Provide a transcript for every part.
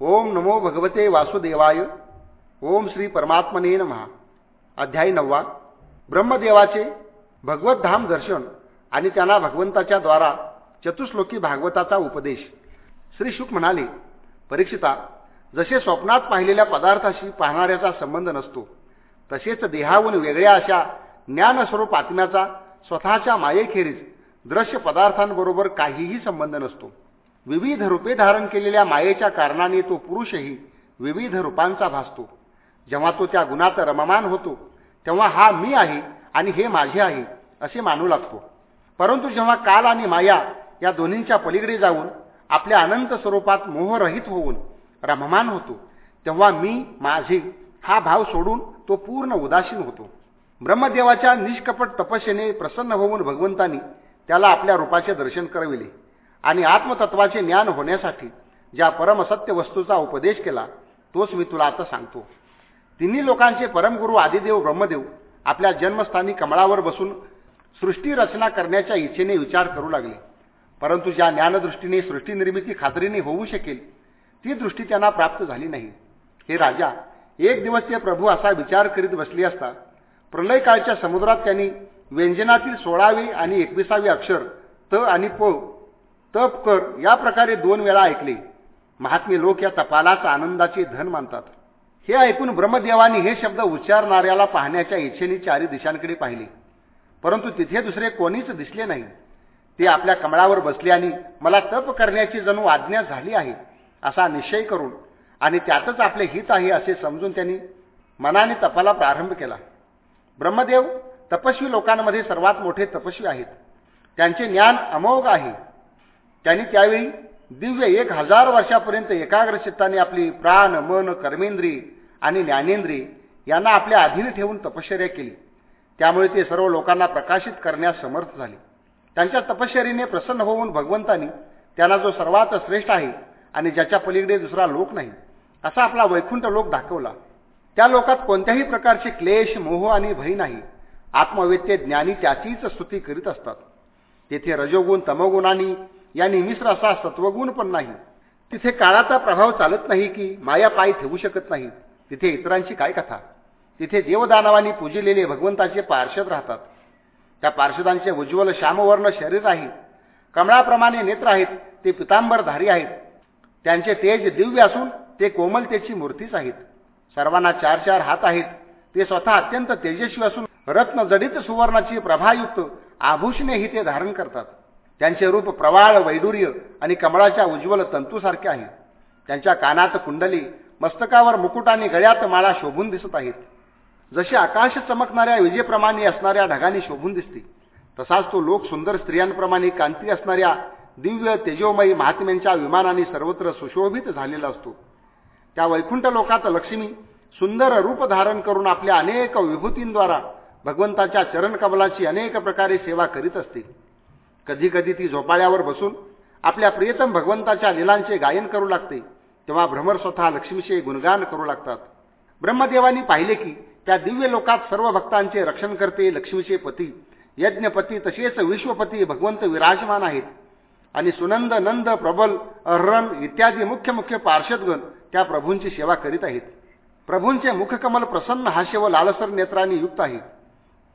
ओम नमो भगवते वासुदेवाय ओम श्री परमात्मने नमहा अध्याय नववा. ब्रह्मदेवाचे भगवतधाम दर्शन आणि त्यांना भगवंताच्या द्वारा चतुश्लोकी भागवताचा उपदेश. श्री शुक म्हणाले परीक्षिता जसे स्वप्नात पाहिलेल्या पदार्थाशी पाहणाऱ्याचा संबंध नसतो तसेच देहाहून वेगळ्या अशा ज्ञानस्वरूप आत्म्याचा स्वतःच्या मायेखेरीज दृश्य पदार्थांबरोबर काहीही संबंध नसतो. विविध रूपे धारण केलेल्या मायेच्या कारणाने तो पुरुषही विविध रूपांचा भासतो. जेव्हा तो त्या गुणात रममान होतो तेव्हा हा मी आहे आणि हे माझे आहे असे मानू लागतो. परंतु जेव्हा काल आणि माया या दोन्हींच्या पलीकडे जाऊन आपल्या अनंत स्वरूपात मोहरहित होऊन रममान होतो तेव्हा मी माझे हा भाव सोडून तो पूर्ण उदासीन होतो. ब्रह्मदेवाच्या निष्कपट तपस्येने प्रसन्न होऊन भगवंतांनी त्याला आपल्या रूपाचे दर्शन करविले. आणि आत्मतत्वाचे ज्ञान होण्यासाठी ज्या परमसत्य वस्तूचा उपदेश केला तोच मी तुला आता सांगतो. तिन्ही लोकांचे परमगुरू आदिदेव ब्रह्मदेव आपल्या जन्मस्थानी कमळावर बसून सृष्टी रचना करण्याच्या इच्छेने विचार करू लागले. परंतु ज्या ज्ञानदृष्टीने सृष्टीनिर्मिती खात्रीने होऊ शकेल ती दृष्टी त्यांना प्राप्त झाली नाही. हे राजा एक दिवस ते प्रभू असा विचार करीत बसले असता प्रलयकाळच्या समुद्रात त्यांनी व्यंजनातील सोळावे आणि एकविसावे अक्षर त आणि प तप कर. या प्रकारे दोन वेळा ऐकले. महात्मे लोक या तपालाच आनंदाचे धन मानतात. हे ऐकून ब्रह्मदेवानी हे शब्द उच्चारणाऱ्याला पाहण्याच्या इच्छेने चारी दिशांकडे पाहिले. परंतु तिथे दुसरे कोणीच दिसले नाही. ते आपल्या कमळावर बसले आणि मला तप करण्याची जणू आज्ञा झाली आहे. असा निश्चय करून आणि त्यातच आपले हित आहे असे समजून त्यांनी मनाने तपाला प्रारंभ केला. ब्रह्मदेव तपस्वी लोकांमध्ये सर्वात मोठे तपस्वी आहेत. त्यांचे ज्ञान अमोघ आहे. त्यांनी त्यावेळी दिव्य एक हजार वर्षापर्यंत एकाग्र चित्ताने आपली प्राण मन कर्मेंद्री आणि ज्ञानेंद्री यांना आपल्या अधीन ठेवून तपश्चर्या केली. त्यामुळे ते सर्व लोकांना प्रकाशित करण्यास समर्थ झाले. त्यांच्या तपश्चरीने प्रसन्न होऊन भगवंतांनी त्यांना जो सर्वात श्रेष्ठ आहे आणि ज्याच्या पलीकडे दुसरा लोक नाही असा आपला वैकुंठ लोक दाखवला. त्या लोकात कोणत्याही प्रकारचे क्लेश मोह आणि भय नाही. आत्मवेत्य ज्ञानी त्याचीच स्तुती करीत असतात. तेथे रजोगुण तमोगुणांनी यांनी मिश्र असा सत्वगुण पण नाही. तिथे काळाचा प्रभाव चालत नाही की माया पाय ठेवू शकत नाही. तिथे इतरांची काय कथा? तिथे देवदानवानी पूजिलेले भगवंताचे पार्षद राहतात. त्या पार्षदांचे उज्ज्वल श्यामवर्ण शरीर आहे. कमळाप्रमाणे नेत्र आहेत ते पितांबरधारी आहेत. त्यांचे तेज दिव्य असून ते कोमलतेची मूर्तीच आहेत. सर्वांना चार चार हात आहेत. ते स्वतः अत्यंत तेजस्वी असून रत्न जडित सुवर्णाची प्रभायुक्त आभूषणेही ते धारण करतात. त्यांचे रूप प्रवाळ वैडूर्य आणि कमळाच्या उज्ज्वल तंतूसारखे आहे त्यांच्या कानात कुंडली मस्तकावर मुकुट आणि गळ्यात माळा शोभून दिसत आहेत. जसे आकाश चमकणाऱ्या विजेप्रमाणे असणाऱ्या ढगांनी शोभून दिसते तसाच तो लोक सुंदर स्त्रियांप्रमाणे कांती असणाऱ्या दिव्य तेजोमयी महात्म्यांच्या विमानाने सर्वत्र सुशोभित झालेला असतो. त्या वैकुंठ लोकात लक्ष्मी सुंदर रूप धारण करून आपल्या अनेक विभूतींद्वारा भगवंताच्या चरणकमलाची अनेक प्रकारे सेवा करीत असते. कधी कधी ती झोपाळ्यावर बसून आपल्या प्रियतम भगवंताच्या लिलांचे गायन करू लागते तेव्हा भ्रमर स्वतः लक्ष्मीचे गुणगान करू लागतात. ब्रह्मदेवानी पाहिले की त्या दिव्य लोकात सर्व भक्तांचे रक्षण करते लक्ष्मीचे पती यज्ञपती तसेच विश्वपती भगवंत विराजमान आहेत. आणि सुनंद नंद प्रबल अहरण इत्यादी मुख्य मुख्य पार्षदगण त्या प्रभूंची सेवा करीत आहेत. प्रभूंचे मुखकमल प्रसन्न हास्य व लालसर नेत्रांनी युक्त आहे.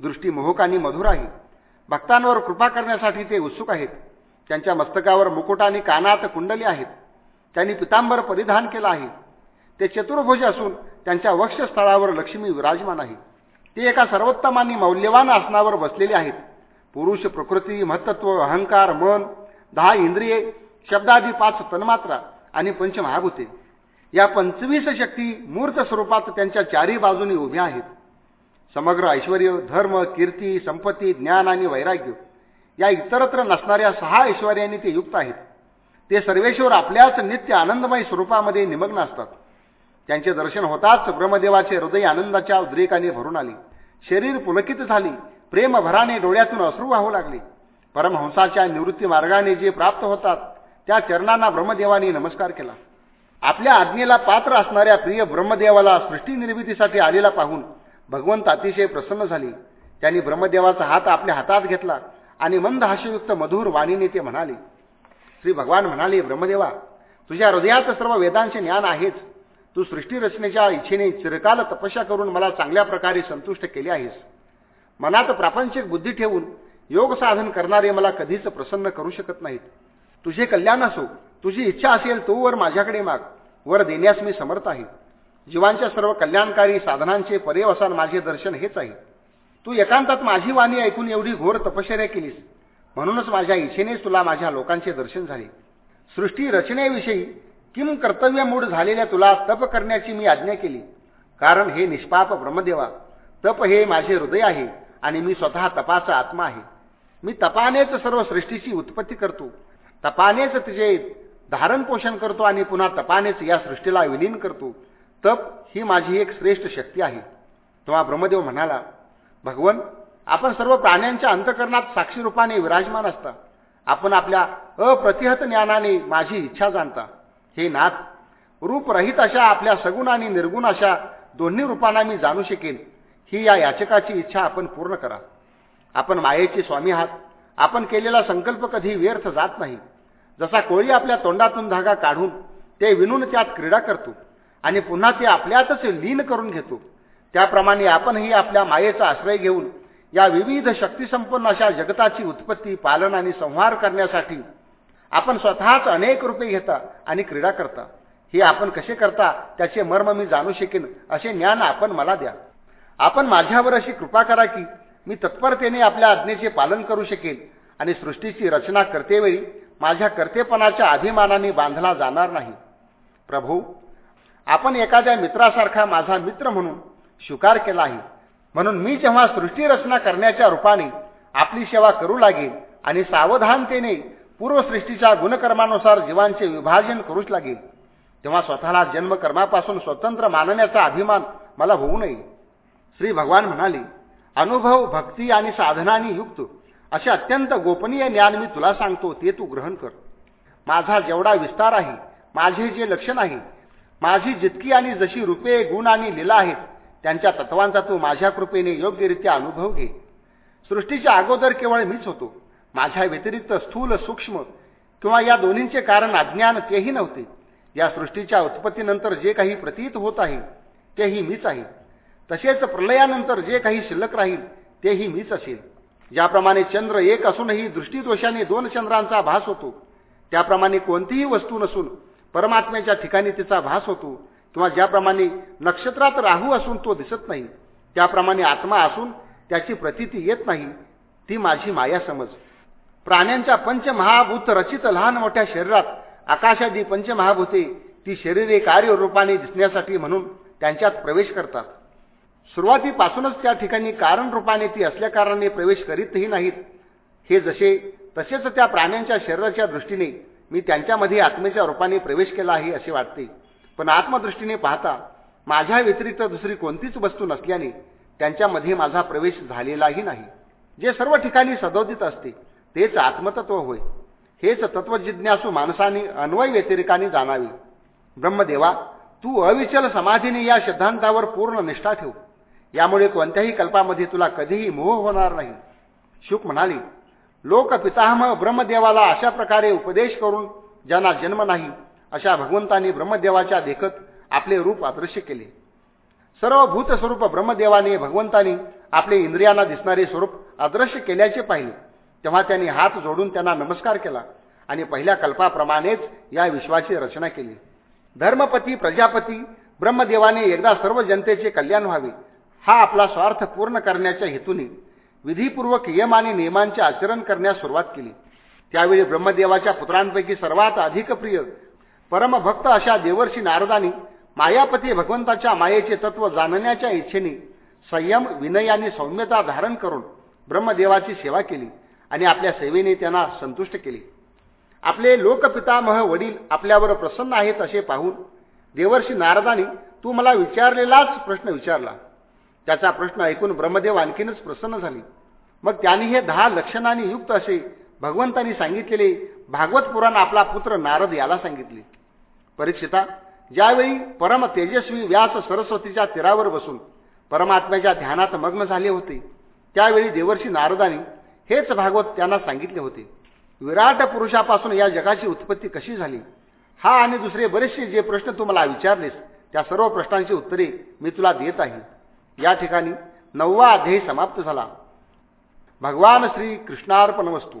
दृष्टी मोहक आणि मधुर आहे. भक्तांवर कृपा करण्यासाठी ते उत्सुक आहेत. त्यांच्या मस्तकावर मुकुट आणि कानात कुंडली आहेत. त्यांनी पितांबर परिधान केला आहे. ते चतुर्भुज असून त्यांच्या वक्षस्थळावर लक्ष्मी विराजमान आहे. ते एका सर्वोत्तम आणि मौल्यवान आसनावर बसलेले आहेत. पुरुष प्रकृती महत्त्व अहंकार मन दहा इंद्रिये शब्दादी पाच तन्मात्रा आणि पंचमहाभूते. या पंचवीस शक्ती मूर्त स्वरूपात त्यांच्या चारही बाजूनी उभ्या आहेत. समग्र ऐश्वर धर्म कीर्ती संपत्ती ज्ञान आणि वैराग्य या इतरत्र नसणाऱ्या सहा ऐश्वर्यांनी ते युक्त आहेत. ते सर्वेश्वर आपल्याच नित्य आनंदमय स्वरूपामध्ये निमग्न असतात. त्यांचे दर्शन होताच ब्रह्मदेवाचे हृदय आनंदाच्या उद्रेकाने भरून आले. शरीर पुलकित झाली. प्रेमभराने डोळ्यातून अश्रू वाहू लागले. परमहंसाच्या निवृत्ती मार्गाने जे प्राप्त होतात त्या चरणांना ब्रह्मदेवाने नमस्कार केला. आपल्या आज्ञेला पात्र असणाऱ्या प्रिय ब्रह्मदेवाला सृष्टी निर्मितीसाठी आलेला पाहून भगवंत अतिशय प्रसन्न झाली. त्यांनी ब्रह्मदेवाचा हात आपल्या हातात घेतला आणि मंद हास्ययुक्त मधुर वाणीने ते म्हणाले श्री भगवान म्हणाले ब्रह्मदेवा तुझ्या हृदयात सर्व वेदांचे ज्ञान आहेच. तू सृष्टीरचनेच्या इच्छेने चिरकाल तपस्या करून मला चांगल्या प्रकारे संतुष्ट केले आहेस. मनात प्रापंचिक बुद्धी ठेवून योग साधन करणारे मला कधीच प्रसन्न करू शकत नाहीत. तुझे कल्याण असो तुझी इच्छा असेल तो वर माझ्याकडे माग. वर देण्यास मी समर्थ आहे. जीवांच्या सर्व कल्याणकारी साधनांचे पर्यवसान माझे दर्शन हेच आहे. तू एकांतात माझी वाणी ऐकून एवढी घोर तपश्चर्या केलीस म्हणूनच माझ्या इच्छेनेच तुला माझ्या लोकांचे दर्शन झाले. सृष्टी रचनेविषयी किम कर्तव्यमूढ झालेल्या तुला तप करण्याची मी आज्ञा केली. कारण हे निष्पाप ब्रह्मदेवा तप हे माझे हृदय आहे आणि मी स्वतः तपाचा आत्मा आहे. मी तपानेच सर्व सृष्टीची उत्पत्ती करतो. तपानेच तिचे धारण पोषण करतो आणि पुन्हा तपानेच या सृष्टीला विलीन करतो. तप ही माझी एक श्रेष्ठ शक्ती आहे. तेव्हा ब्रह्मदेव म्हणाला भगवन आपण सर्व प्राण्यांच्या अंतकरणात साक्षी रूपाने विराजमान असता. आपण आपल्या अप्रतिहत ज्ञानाने माझी इच्छा जाणता. हे नाथ रूपरहित अशा आपल्या सगुण आणि निर्गुण अशा दोन्ही रूपांना मी जाणू शकेन. ही या याचकाची इच्छा आपण पूर्ण करा. आपण मायेचे स्वामी आहात. आपण केलेला संकल्प कधी व्यर्थ जात नाही. जसा कोळी आपल्या तोंडातून धागा काढून ते विणून त्यात क्रीडा करतो. आणि पुन्हा ते आपल्यातच लीन करून घेतो. त्याप्रमाणे आपणही आपल्या मायेचा आश्रय घेऊन या विविध शक्तीसंपन्न अशा जगताची उत्पत्ती पालन आणि संहार करण्यासाठी आपण स्वतःच अनेक रूपे घेता आणि क्रीडा करता. हे आपण कसे करता त्याचे मर्म मी जाणू शकेन असे ज्ञान आपण मला द्या. आपण माझ्यावर अशी कृपा करा की मी तत्परतेने आपल्या आज्ञेचे पालन करू शकेन आणि सृष्टीची रचना करतेवेळी माझ्या कर्तेपणाच्या अभिमानाने बांधला जाणार नाही. प्रभू आपण एखाद्या मित्रासारखा माझा मित्र म्हणून स्वीकार केला आहे म्हणून मी जेव्हा सृष्टीरचना करण्याच्या रूपाने आपली सेवा करू लागेल आणि सावधानतेने पूर्वसृष्टीच्या गुणकर्मानुसार जीवांचे विभाजन करूच लागेल तेव्हा स्वतःला जन्मकर्मापासून स्वतंत्र मानण्याचा अभिमान मला होऊ नये. श्री भगवान म्हणाले अनुभव भक्ती आणि साधनांनी युक्त असे अत्यंत गोपनीय ज्ञान मी तुला सांगतो ते तू ग्रहण कर. माझा जेवढा विस्तार आहे माझे जे लक्षण आहे माझी जितकी आणि जशी रूपे गुण आणि लीला आहेत त्यांच्या तत्वांचा तू माझ्या कृपेने योग्यरित्या अनुभव घे. सृष्टीच्या अगोदर केवळ मीच होतो. माझ्या व्यतिरिक्त स्थूल सूक्ष्म किंवा या दोन्हींचे कारण अज्ञान तेही नव्हते. या सृष्टीच्या उत्पत्तीनंतर जे काही प्रतीत होत आहे तेही मीच आहे. तसेच प्रलयानंतर जे काही शिल्लक राहील तेही मीच असेल. ज्याप्रमाणे चंद्र एक असूनही दृष्टीदोषाने दोन चंद्रांचा भास होतो त्याप्रमाणे कोणतीही वस्तू नसून परमात्म्याच्या ठिकाणी तिचा भास होतो किंवा ज्याप्रमाणे नक्षत्रात राहू असून तो दिसत नाही त्याप्रमाणे आत्मा असून त्याची प्रतीती येत नाही ती माझी माया समज. प्राण्यांच्या पंचमहाभूत रचित लहान मोठ्या शरीरात आकाशादी पंचमहाभूते ती शरीरे कार्यरूपाने दिसण्यासाठी म्हणून त्यांच्यात प्रवेश करतात. सुरुवातीपासूनच त्या ठिकाणी कारणरूपाने ती असल्याकारणाने प्रवेश करीतही नाहीत. हे जसे तसेच त्या प्राण्यांच्या शरीराच्या दृष्टीने मी त्यांच्यामध्ये आत्मेच्या रूपाने प्रवेश केला आहे असे वाटते. पण आत्मदृष्टीने पाहता माझ्या व्यतिरिक्त दुसरी कोणतीच वस्तू नसल्याने त्यांच्यामध्ये माझा प्रवेश झालेलाही नाही. जे सर्व ठिकाणी सदोदित असते तेच आत्मतत्व होय. हेच तत्वजिज्ञासू माणसाने अन्वय व्यतिरिकाने जाणावी. ब्रह्मदेवा तू अविचल समाधीने या सिद्धांतावर पूर्ण निष्ठा ठेव. यामुळे कोणत्याही कल्पामध्ये तुला कधीही मोह होणार नाही. शुक म्हणाली लोक पितामह ब्रह्मदेवाला अशा प्रकारे उपदेश करून ज्यांना जन्म नाही अशा भगवंतांनी ब्रह्मदेवाच्या देखत आपले रूप अदृश्य केले. सर्व भूतस्वरूप ब्रह्मदेवाने भगवंतांनी आपले इंद्रियांना दिसणारे स्वरूप अदृश्य केल्याचे पाहिले. तेव्हा त्यांनी हात जोडून त्यांना नमस्कार केला आणि पहिल्या कल्पाप्रमाणेच या विश्वाची रचना केली. धर्मपती प्रजापती ब्रह्मदेवाने एकदा सर्व जनतेचे कल्याण व्हावे हा आपला स्वार्थ पूर्ण करण्याच्या हेतूने विधीपूर्वक यम आणि नियमांचे आचरण करण्यास सुरुवात केली. त्यावेळी ब्रह्मदेवाच्या पुत्रांपैकी सर्वात अधिक प्रिय परमभक्त अशा देवर्षी नारदानी मायापती भगवंताच्या मायेचे तत्व जाणण्याच्या इच्छेने संयम विनय आणि सौम्यता धारण करून ब्रह्मदेवाची सेवा केली आणि आपल्या सेवेने त्यांना संतुष्ट केले. आपले लोकपितामह वडील आपल्यावर प्रसन्न आहेत असे पाहून देवर्षी नारदानी तू मला विचारलेलाच प्रश्न विचारला. त्याचा प्रश्न ऐकून ब्रह्मदेव आणखीनच प्रसन्न झाले. मग त्याने हे दहा लक्षणाने युक्त असे भगवंतांनी सांगितलेले भागवत पुराण आपला पुत्र नारद याला सांगितले. परीक्षिता ज्यावेळी परम तेजस्वी व्यास सरस्वतीच्या तीरावर बसून परमात्म्याच्या ध्यानात मग्न झाले होते त्यावेळी देवर्षी नारदाने हेच भागवत त्यांना सांगितले होते. विराट पुरुषापासून या जगाची उत्पत्ती कशी झाली? हा आणि दुसरे बरेचसे जे प्रश्न तुम्हाला विचारलेस त्या सर्व प्रश्नांची उत्तरे मी तुला देत आहे. या ठिकाणी नववा अध्याय समाप्त झाला. भगवान श्री कृष्णार्पण वस्तू